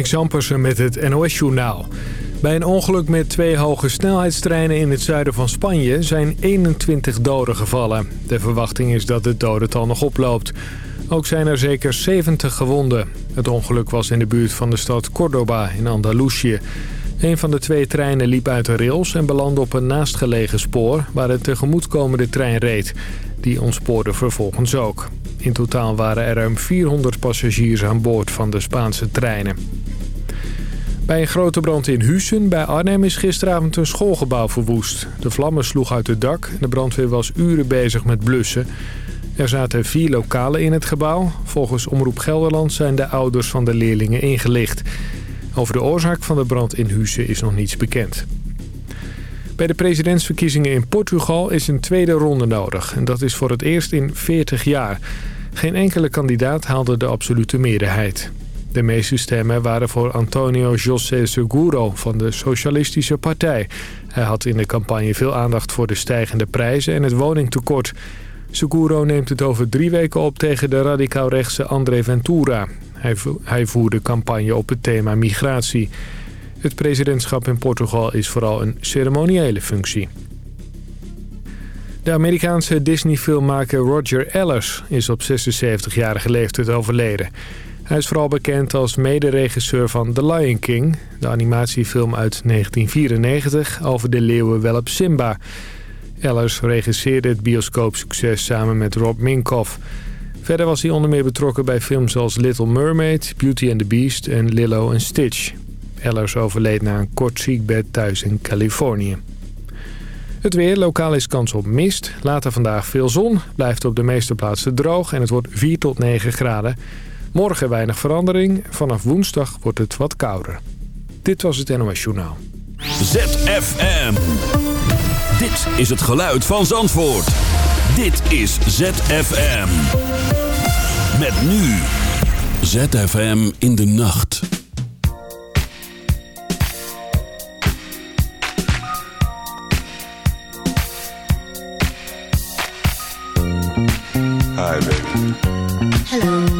Marnik Zampersen met het NOS-journaal. Bij een ongeluk met twee hoge snelheidstreinen in het zuiden van Spanje zijn 21 doden gevallen. De verwachting is dat het dodental nog oploopt. Ook zijn er zeker 70 gewonden. Het ongeluk was in de buurt van de stad Córdoba in Andalusië. Een van de twee treinen liep uit de rails en belandde op een naastgelegen spoor... waar een tegemoetkomende trein reed. Die ontspoorde vervolgens ook. In totaal waren er ruim 400 passagiers aan boord van de Spaanse treinen. Bij een grote brand in Hussen bij Arnhem is gisteravond een schoolgebouw verwoest. De vlammen sloegen uit het dak en de brandweer was uren bezig met blussen. Er zaten vier lokalen in het gebouw. Volgens Omroep Gelderland zijn de ouders van de leerlingen ingelicht. Over de oorzaak van de brand in Hussen is nog niets bekend. Bij de presidentsverkiezingen in Portugal is een tweede ronde nodig. En dat is voor het eerst in 40 jaar. Geen enkele kandidaat haalde de absolute meerderheid. De meeste stemmen waren voor Antonio José Seguro van de Socialistische Partij. Hij had in de campagne veel aandacht voor de stijgende prijzen en het woningtekort. Seguro neemt het over drie weken op tegen de radicaal-rechtse André Ventura. Hij, hij voerde campagne op het thema migratie. Het presidentschap in Portugal is vooral een ceremoniële functie. De Amerikaanse Disney-filmmaker Roger Ellers is op 76-jarige leeftijd overleden. Hij is vooral bekend als mederegisseur van The Lion King... de animatiefilm uit 1994 over de leeuwenwelp Simba. Ellers regisseerde het bioscoopsucces samen met Rob Minkoff. Verder was hij onder meer betrokken bij films als Little Mermaid, Beauty and the Beast en Lilo and Stitch. Ellers overleed na een kort ziekbed thuis in Californië. Het weer, lokaal is kans op mist. Later vandaag veel zon, blijft op de meeste plaatsen droog en het wordt 4 tot 9 graden. Morgen weinig verandering, vanaf woensdag wordt het wat kouder. Dit was het NOS Journaal. ZFM. Dit is het geluid van Zandvoort. Dit is ZFM. Met nu. ZFM in de nacht. Hi, baby. Hello.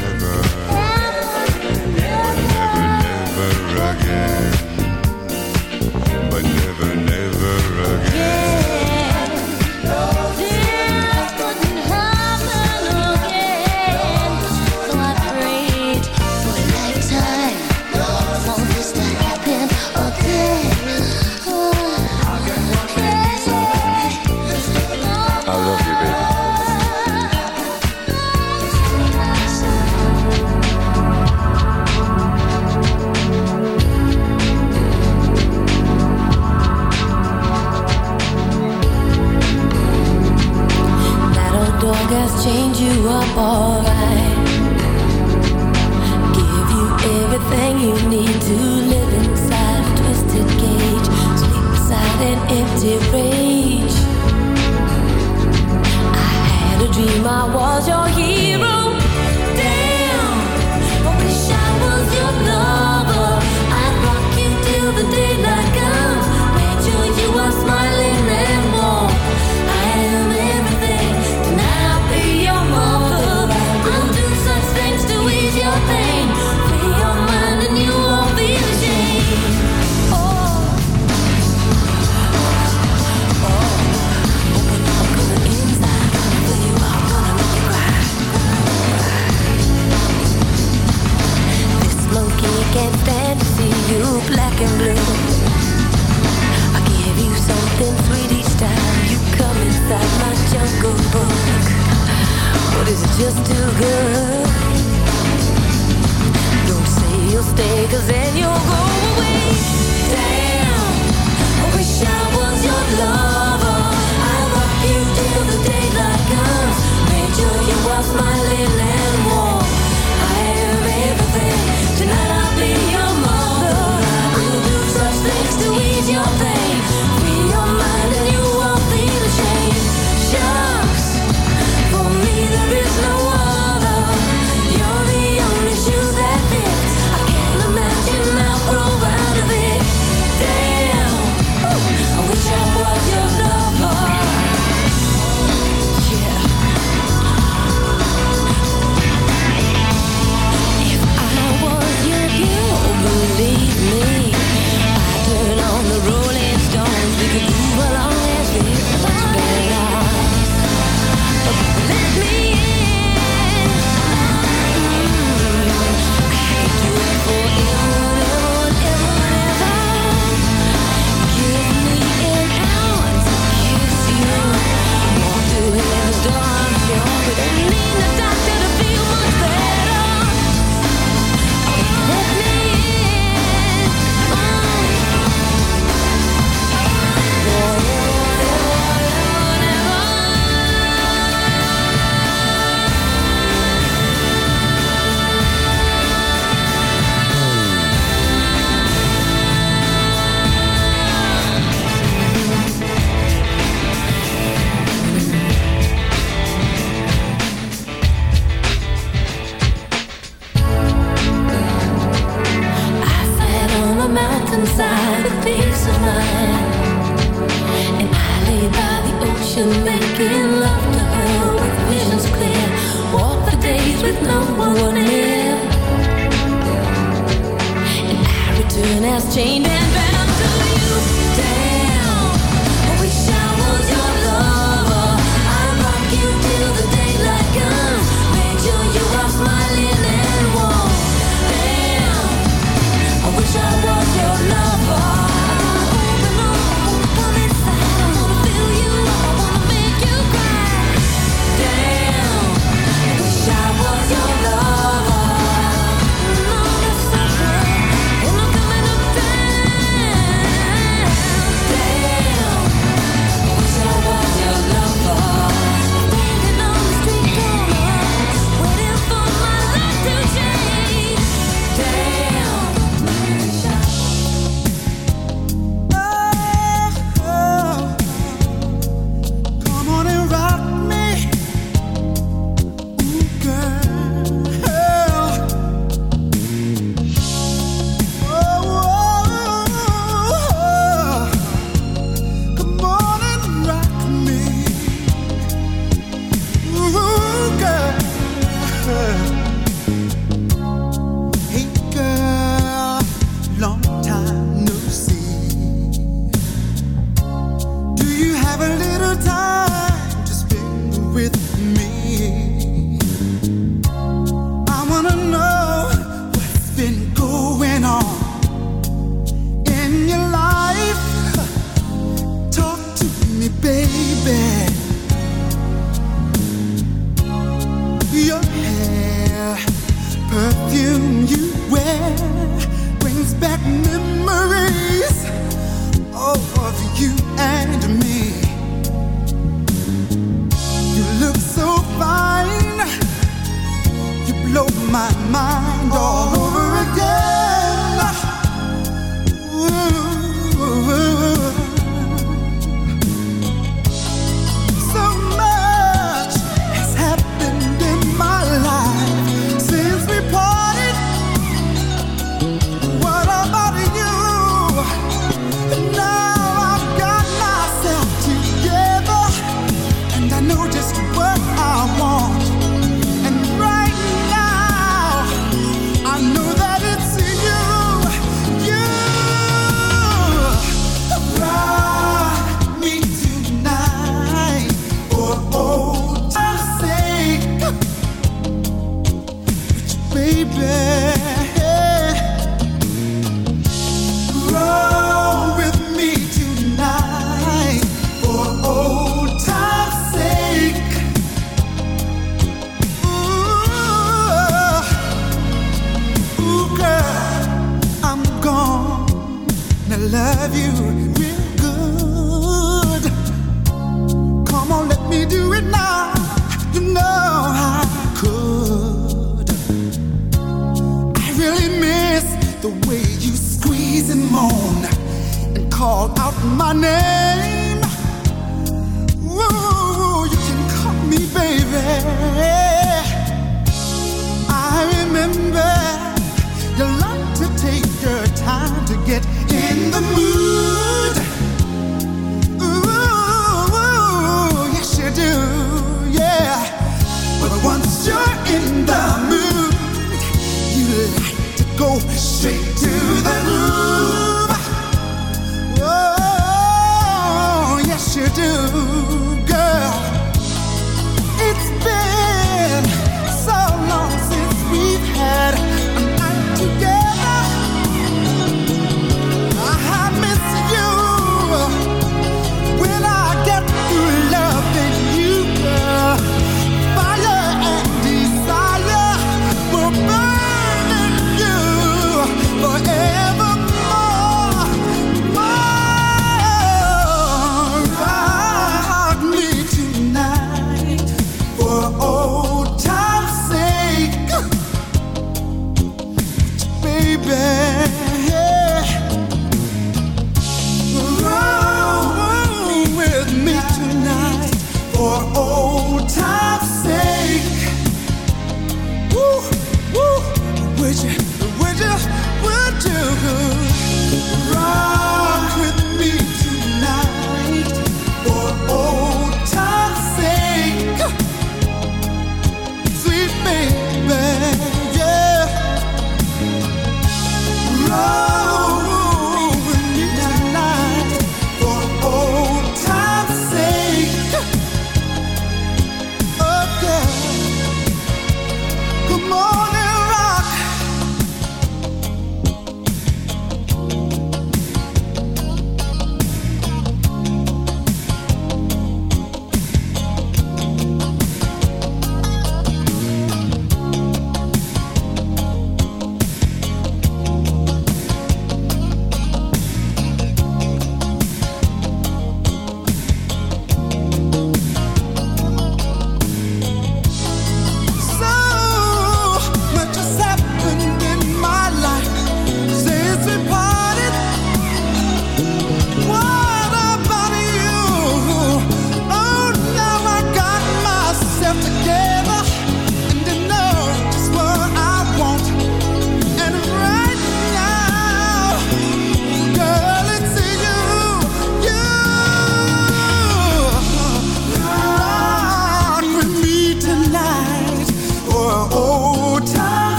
your face.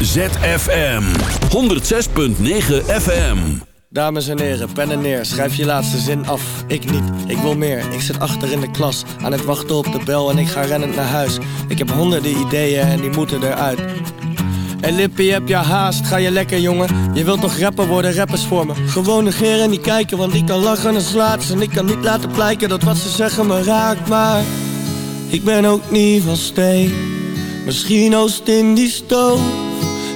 ZFM 106.9 FM. Dames en heren, pen en neer, schrijf je laatste zin af. Ik niet, ik wil meer. Ik zit achter in de klas, aan het wachten op de bel en ik ga rennend naar huis. Ik heb honderden ideeën en die moeten eruit. Hey Lippie, heb je haast? Ga je lekker, jongen? Je wilt toch rapper worden, rappers voor me? Gewoon negeren en niet kijken, want ik kan lachen en slaat ze. En ik kan niet laten blijken dat wat ze zeggen me raakt, maar... Ik ben ook niet van steen. Misschien oost in die stoof.